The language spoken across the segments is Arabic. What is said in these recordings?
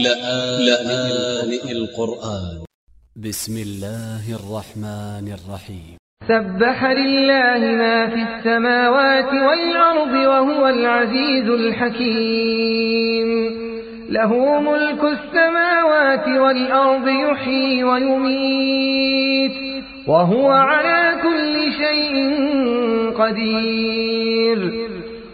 لآن القرآن. ب س م الله الرحمن الرحيم. سبح لله ما في السماوات والأرض وهو العزيز الحكيم. له ملك السماوات والأرض يحيي ويميت وهو على كل شيء قدير.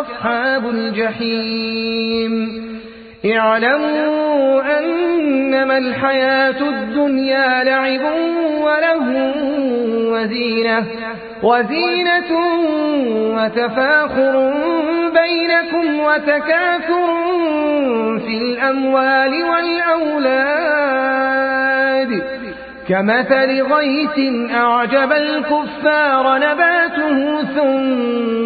أصحاب الجحيم. اعلموا أنما الحياة الدنيا لعب وله وزينة وزينة وتفاخر بينكم وتكاثر في الأموال والأولاد. كمثل غيث أعجب الكفار نباته ثم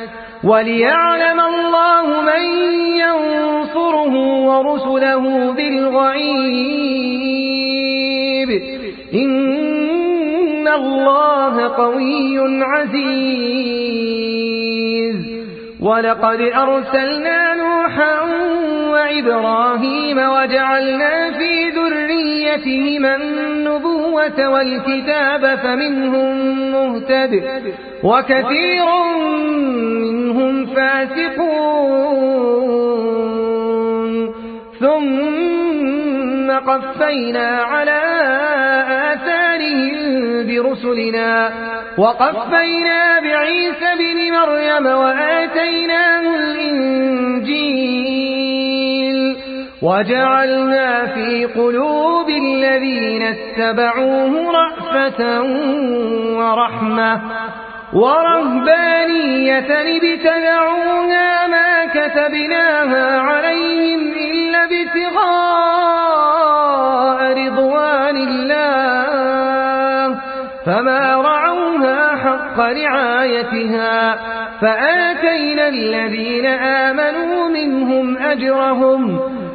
وليعلم الله من ينصره ورسله بالغيب. إن الله قوي عزيز. ولقد أرسلنا نوحا وإبراهيم وجعلنا في ذريتهما النبوة والكتاب فمنهم مهتد وكثير منهم فاسقون. ثم قفينا على آثارهم برسلنا. وقفينا بعيسى بن مريم وآتيناه الإنجيل وجعلنا في قلوب الذين اتبعوه رأفة ورحمة ورهبانية ابتدعوها ما كتبناها عليهم إلا ابتغاء رضوان الله فما رعوها حق رعايتها فآتينا الذين آمنوا منهم أجرهم